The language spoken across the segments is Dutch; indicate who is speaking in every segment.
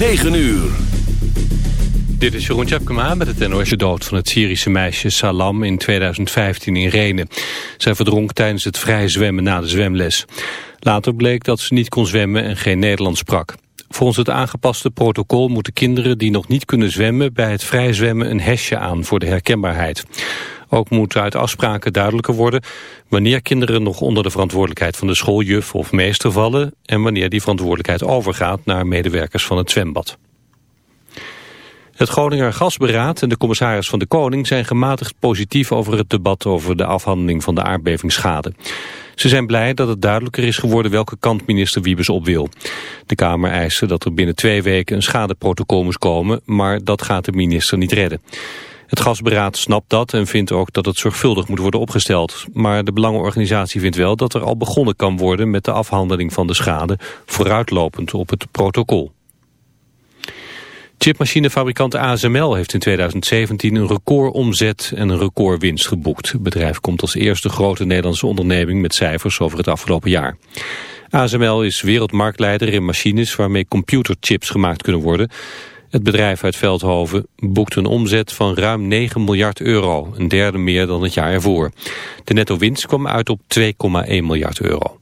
Speaker 1: 9 uur.
Speaker 2: Dit is Jeroen Tjepkema met het NOS dood van het Syrische meisje Salam in 2015 in Renen. Zij verdronk tijdens het vrij zwemmen na de zwemles. Later bleek dat ze niet kon zwemmen en geen Nederlands sprak. Volgens het aangepaste protocol moeten kinderen die nog niet kunnen zwemmen... bij het vrij zwemmen een hesje aan voor de herkenbaarheid. Ook moet uit afspraken duidelijker worden wanneer kinderen nog onder de verantwoordelijkheid van de schooljuf of meester vallen en wanneer die verantwoordelijkheid overgaat naar medewerkers van het zwembad. Het Groninger Gasberaad en de commissaris van de Koning zijn gematigd positief over het debat over de afhandeling van de aardbevingsschade. Ze zijn blij dat het duidelijker is geworden welke kant minister Wiebes op wil. De Kamer eiste dat er binnen twee weken een schadeprotocol moest komen, maar dat gaat de minister niet redden. Het gasberaad snapt dat en vindt ook dat het zorgvuldig moet worden opgesteld. Maar de belangenorganisatie vindt wel dat er al begonnen kan worden met de afhandeling van de schade, vooruitlopend op het protocol. Chipmachinefabrikant ASML heeft in 2017 een recordomzet en een recordwinst geboekt. Het bedrijf komt als eerste grote Nederlandse onderneming met cijfers over het afgelopen jaar. ASML is wereldmarktleider in machines waarmee computerchips gemaakt kunnen worden. Het bedrijf uit Veldhoven boekt een omzet van ruim 9 miljard euro, een derde meer dan het jaar ervoor. De netto winst kwam uit op 2,1 miljard euro.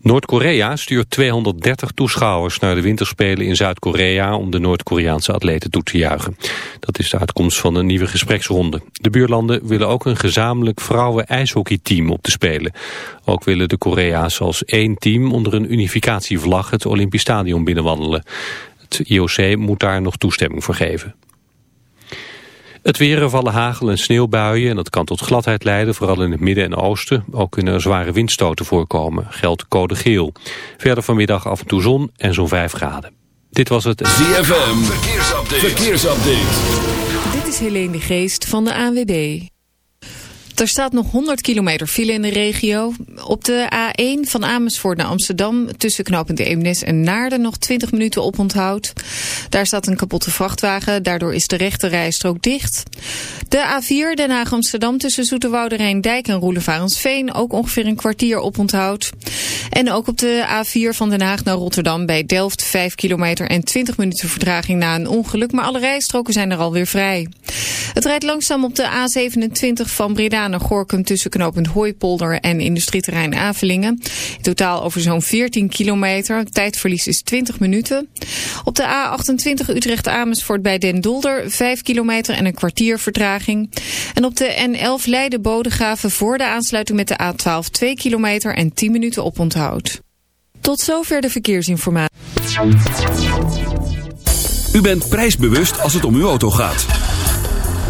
Speaker 2: Noord-Korea stuurt 230 toeschouwers naar de winterspelen in Zuid-Korea om de Noord-Koreaanse atleten toe te juichen. Dat is de uitkomst van een nieuwe gespreksronde. De buurlanden willen ook een gezamenlijk vrouwen-ijshockeyteam op de Spelen. Ook willen de Korea's als één team onder een unificatievlag het Olympisch Stadion binnenwandelen. Het IOC moet daar nog toestemming voor geven. Het weer vallen hagel- en sneeuwbuien en dat kan tot gladheid leiden, vooral in het midden en oosten. Ook kunnen er zware windstoten voorkomen, geldt code geel. Verder vanmiddag af en toe zon en zo'n 5 graden. Dit was het
Speaker 1: ZFM, verkeersupdate. verkeersupdate.
Speaker 3: Dit is Helene de Geest van de ANWB. Er staat nog 100 kilometer file in de regio. Op de A1 van Amersfoort naar Amsterdam tussen knooppunt Eemnes en Naarden nog 20 minuten op onthoud. Daar staat een kapotte vrachtwagen, daardoor is de rechte rijstrook dicht. De A4 Den Haag Amsterdam tussen Zoeterwoude Rijndijk en Roelevarensveen ook ongeveer een kwartier op onthoud. En ook op de A4 van Den Haag naar Rotterdam bij Delft 5 kilometer en 20 minuten vertraging na een ongeluk. Maar alle rijstroken zijn er alweer vrij. Het rijdt langzaam op de A27 van Breda naar Gorkum tussen knooppunt Hooipolder en industrieterrein Avelingen. In totaal over zo'n 14 kilometer. Tijdverlies is 20 minuten. Op de A28 Utrecht-Amersfoort bij Den Dolder 5 kilometer en een kwartier vertraging. En op de N11 Leiden-Bodegraven voor de aansluiting met de A12 2 kilometer en 10 minuten oponthoud. Tot zover de verkeersinformatie.
Speaker 1: U bent prijsbewust als het om uw auto gaat.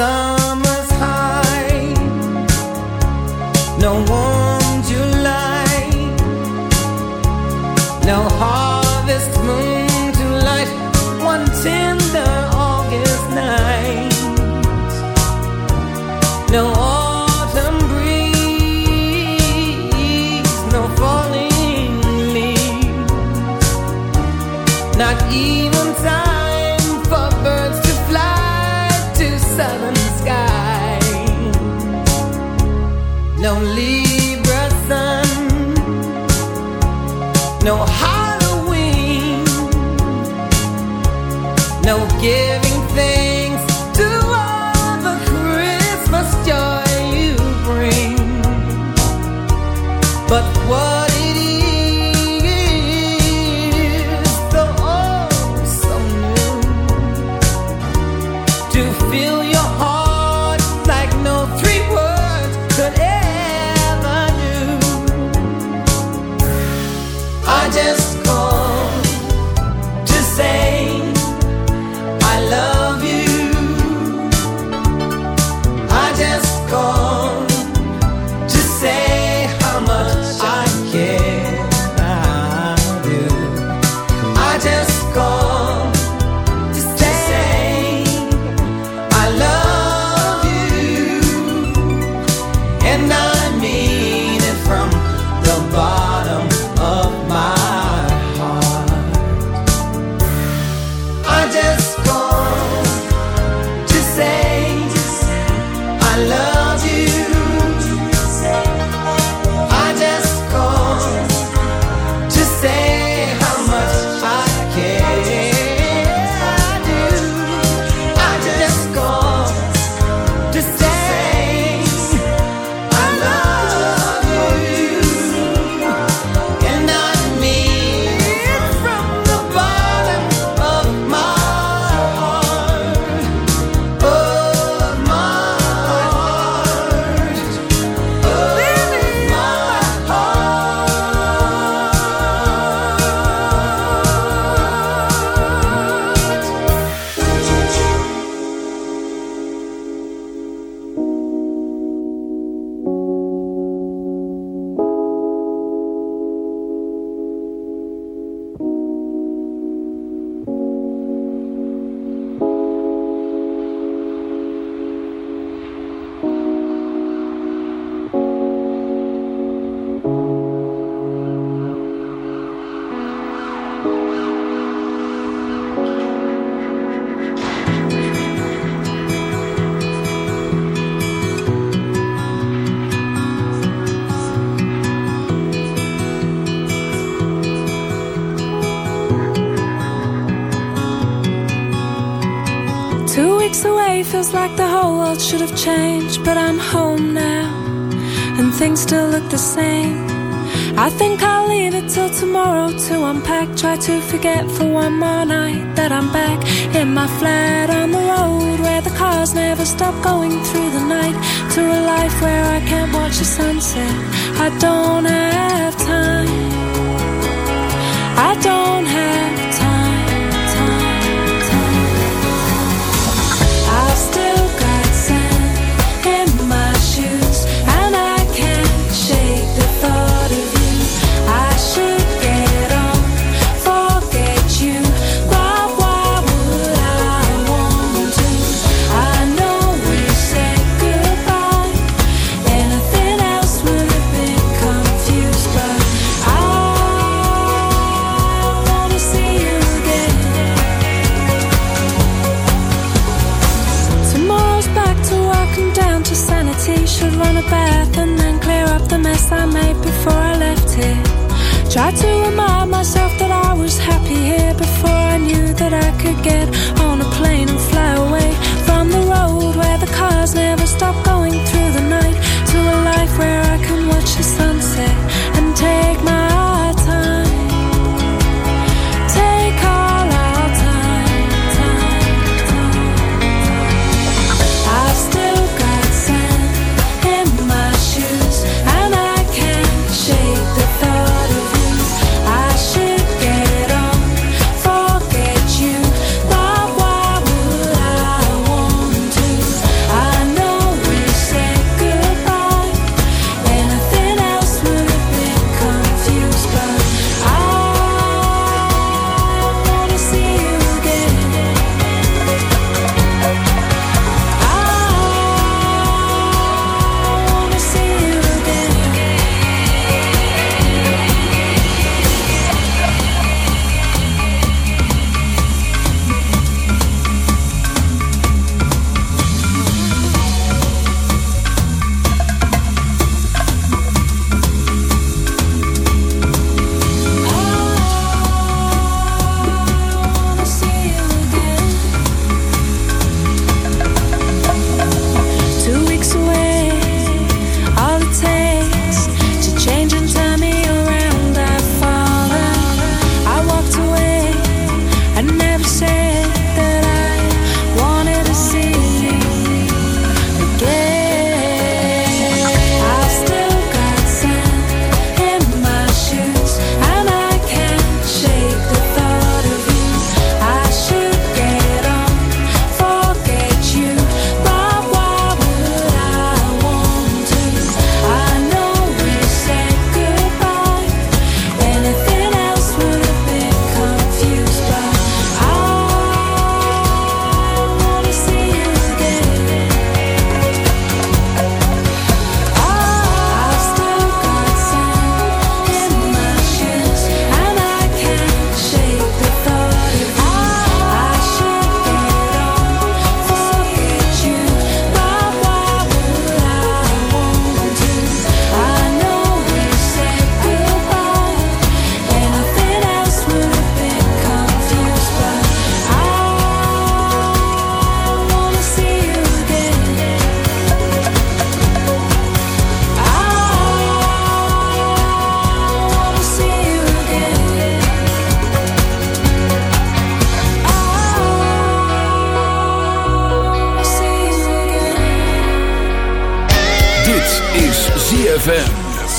Speaker 4: sun
Speaker 1: still look the same I think I'll leave it till tomorrow to unpack. Try to forget for one more night that I'm back in my flat on the road where the cars never stop going through the night. To a life where I can't watch the sunset. I don't have time. Tried to remind myself that I was happy here before I knew that I could get on a plane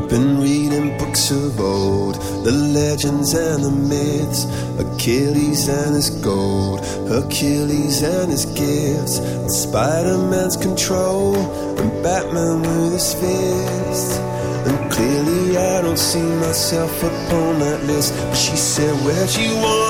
Speaker 5: I've been reading books of old, the legends and the myths, Achilles and his gold, Hercules and his gifts, Spider Man's control, and Batman with his fists. And clearly, I don't see myself upon that list. But she said, Where'd you want?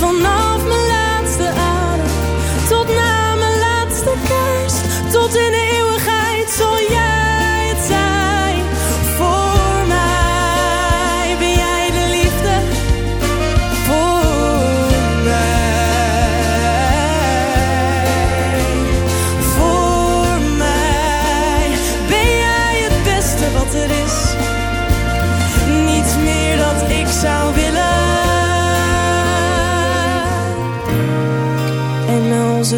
Speaker 4: don't know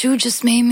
Speaker 6: you
Speaker 7: just made me.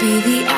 Speaker 7: be the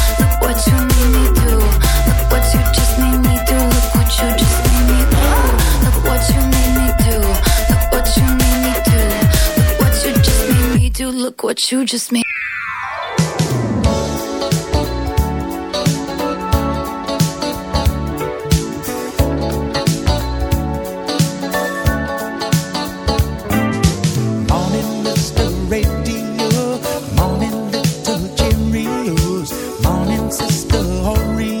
Speaker 7: Look what you just made.
Speaker 6: Morning, little Cheerios. Morning, sister Oreo.